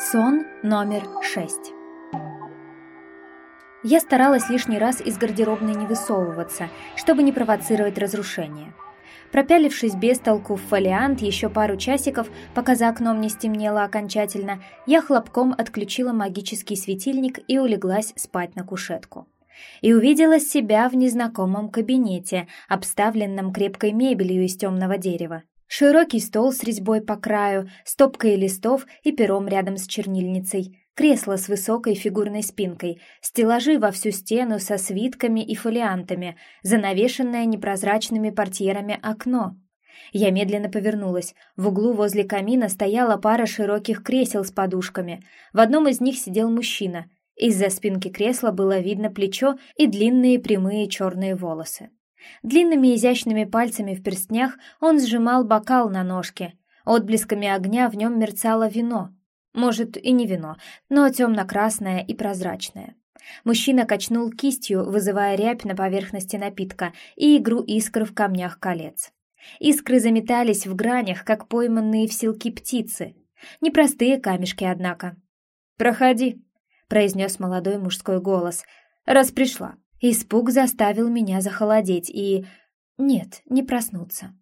Сон номер шесть. Я старалась лишний раз из гардеробной не высовываться, чтобы не провоцировать разрушение. Пропялившись без толку в фолиант еще пару часиков, пока за окном не стемнело окончательно, я хлопком отключила магический светильник и улеглась спать на кушетку. И увидела себя в незнакомом кабинете, обставленном крепкой мебелью из темного дерева. Широкий стол с резьбой по краю, стопкой листов и пером рядом с чернильницей, кресло с высокой фигурной спинкой, стеллажи во всю стену со свитками и фолиантами, занавешенное непрозрачными портьерами окно. Я медленно повернулась. В углу возле камина стояла пара широких кресел с подушками. В одном из них сидел мужчина. Из-за спинки кресла было видно плечо и длинные прямые черные волосы. Длинными изящными пальцами в перстнях он сжимал бокал на ножке. Отблесками огня в нем мерцало вино. Может, и не вино, но темно-красное и прозрачное. Мужчина качнул кистью, вызывая рябь на поверхности напитка и игру искр в камнях колец. Искры заметались в гранях, как пойманные в силки птицы. Непростые камешки, однако. «Проходи», — произнес молодой мужской голос, — «раз пришла». Испуг заставил меня захолодеть и... Нет, не проснуться.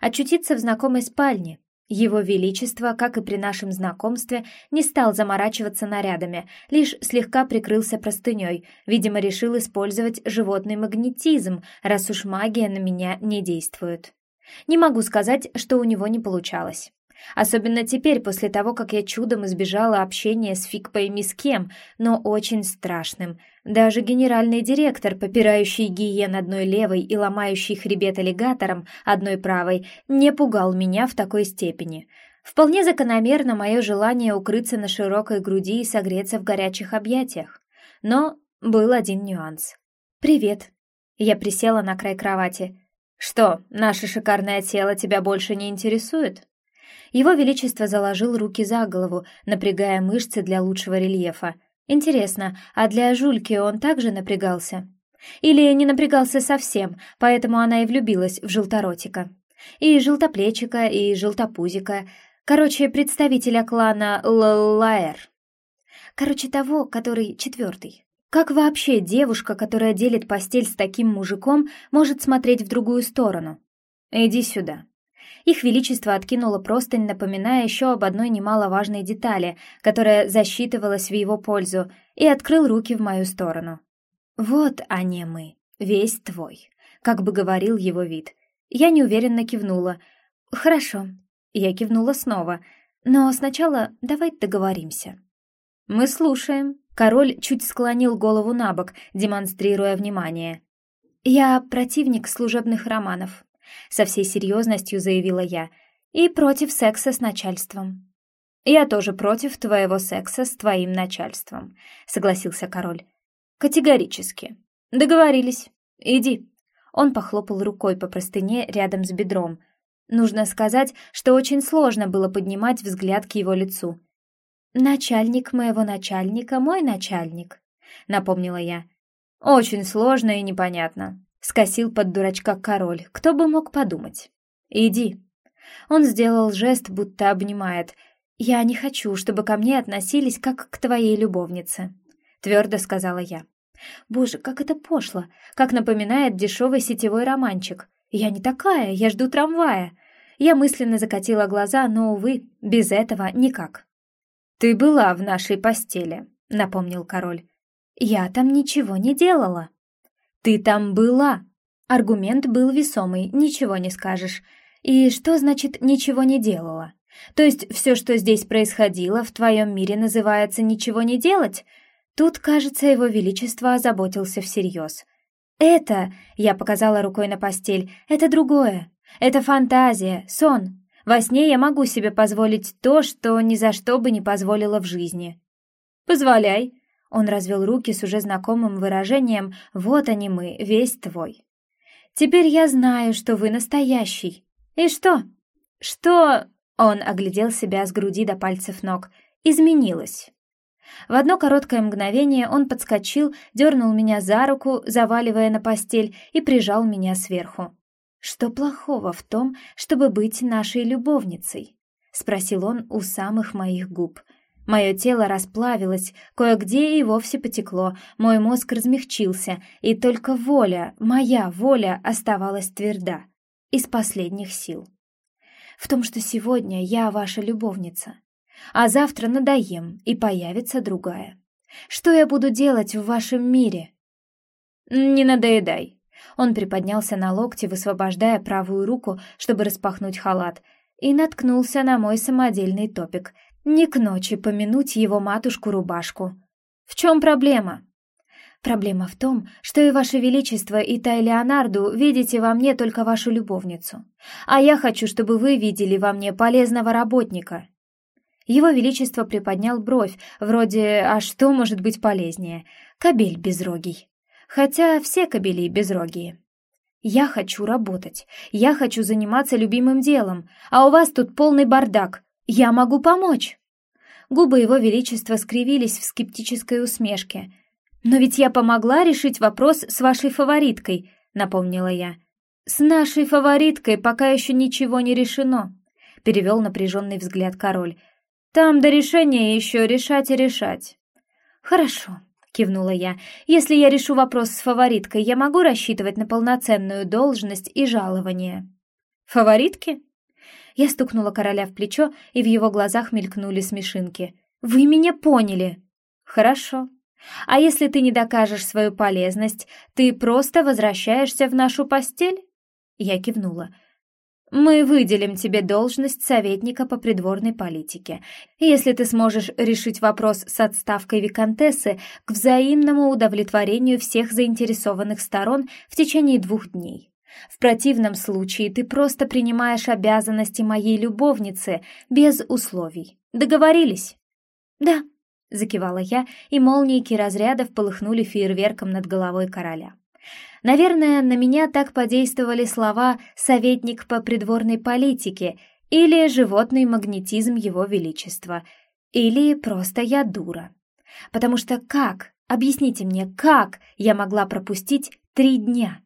Очутиться в знакомой спальне. Его Величество, как и при нашем знакомстве, не стал заморачиваться нарядами, лишь слегка прикрылся простыней, видимо, решил использовать животный магнетизм, раз уж магия на меня не действует. Не могу сказать, что у него не получалось. Особенно теперь, после того, как я чудом избежала общения с фиг пойми с кем, но очень страшным. Даже генеральный директор, попирающий гиен одной левой и ломающий хребет аллигатором одной правой, не пугал меня в такой степени. Вполне закономерно мое желание укрыться на широкой груди и согреться в горячих объятиях. Но был один нюанс. «Привет». Я присела на край кровати. «Что, наше шикарное тело тебя больше не интересует?» Его Величество заложил руки за голову, напрягая мышцы для лучшего рельефа. Интересно, а для Жульки он также напрягался? Или не напрягался совсем, поэтому она и влюбилась в желторотика? И желтоплечика, и желтопузика. Короче, представителя клана Лаэр. Короче, того, который четвертый. Как вообще девушка, которая делит постель с таким мужиком, может смотреть в другую сторону? Иди сюда. Их Величество откинуло простынь, напоминая еще об одной немаловажной детали, которая засчитывалась в его пользу, и открыл руки в мою сторону. «Вот они мы, весь твой», — как бы говорил его вид. Я неуверенно кивнула. «Хорошо». Я кивнула снова. «Но сначала давай договоримся». «Мы слушаем». Король чуть склонил голову на бок, демонстрируя внимание. «Я противник служебных романов», со всей серьезностью заявила я, и против секса с начальством. «Я тоже против твоего секса с твоим начальством», — согласился король. «Категорически. Договорились. Иди». Он похлопал рукой по простыне рядом с бедром. Нужно сказать, что очень сложно было поднимать взгляд к его лицу. «Начальник моего начальника — мой начальник», — напомнила я. «Очень сложно и непонятно», Скосил под дурачка король, кто бы мог подумать. «Иди». Он сделал жест, будто обнимает. «Я не хочу, чтобы ко мне относились, как к твоей любовнице», — твердо сказала я. «Боже, как это пошло! Как напоминает дешевый сетевой романчик. Я не такая, я жду трамвая». Я мысленно закатила глаза, но, увы, без этого никак. «Ты была в нашей постели», — напомнил король. «Я там ничего не делала». «Ты там была!» Аргумент был весомый, ничего не скажешь. И что значит «ничего не делала»? То есть все, что здесь происходило, в твоем мире называется «ничего не делать»? Тут, кажется, его величество озаботился всерьез. «Это...» — я показала рукой на постель. «Это другое. Это фантазия, сон. Во сне я могу себе позволить то, что ни за что бы не позволила в жизни». «Позволяй», он развел руки с уже знакомым выражением «Вот они мы, весь твой». «Теперь я знаю, что вы настоящий. И что?» «Что?» Он оглядел себя с груди до пальцев ног. «Изменилось». В одно короткое мгновение он подскочил, дернул меня за руку, заваливая на постель, и прижал меня сверху. «Что плохого в том, чтобы быть нашей любовницей?» — спросил он у самых моих губ — Мое тело расплавилось, кое-где и вовсе потекло, мой мозг размягчился, и только воля, моя воля оставалась тверда, из последних сил. В том, что сегодня я ваша любовница, а завтра надоем, и появится другая. Что я буду делать в вашем мире? Не надоедай. Он приподнялся на локте, высвобождая правую руку, чтобы распахнуть халат, и наткнулся на мой самодельный топик — не к ночи помянуть его матушку-рубашку. В чем проблема? Проблема в том, что и Ваше Величество, и Тай Леонарду видите во мне только вашу любовницу. А я хочу, чтобы вы видели во мне полезного работника. Его Величество приподнял бровь, вроде «А что может быть полезнее?» Кобель безрогий. Хотя все кобели безрогие. Я хочу работать, я хочу заниматься любимым делом, а у вас тут полный бардак. Я могу помочь. Губы его величества скривились в скептической усмешке. «Но ведь я помогла решить вопрос с вашей фавориткой», — напомнила я. «С нашей фавориткой пока еще ничего не решено», — перевел напряженный взгляд король. «Там до решения еще решать и решать». «Хорошо», — кивнула я. «Если я решу вопрос с фавориткой, я могу рассчитывать на полноценную должность и жалование». «Фаворитки?» Я стукнула короля в плечо, и в его глазах мелькнули смешинки. «Вы меня поняли!» «Хорошо. А если ты не докажешь свою полезность, ты просто возвращаешься в нашу постель?» Я кивнула. «Мы выделим тебе должность советника по придворной политике, если ты сможешь решить вопрос с отставкой виконтессы к взаимному удовлетворению всех заинтересованных сторон в течение двух дней. В противном случае ты просто принимаешь обязанности моей любовницы без условий. Договорились?» «Да», — закивала я, и молнийки разрядов полыхнули фейерверком над головой короля. Наверное, на меня так подействовали слова «советник по придворной политике» или «животный магнетизм его величества», или «просто я дура». Потому что как, объясните мне, как я могла пропустить три дня?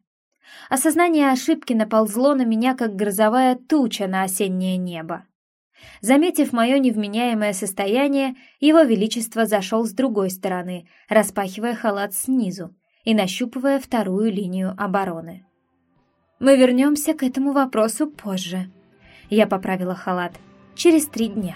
Осознание ошибки наползло на меня, как грозовая туча на осеннее небо. Заметив мое невменяемое состояние, его величество зашел с другой стороны, распахивая халат снизу и нащупывая вторую линию обороны. «Мы вернемся к этому вопросу позже», — я поправила халат, — «через три дня».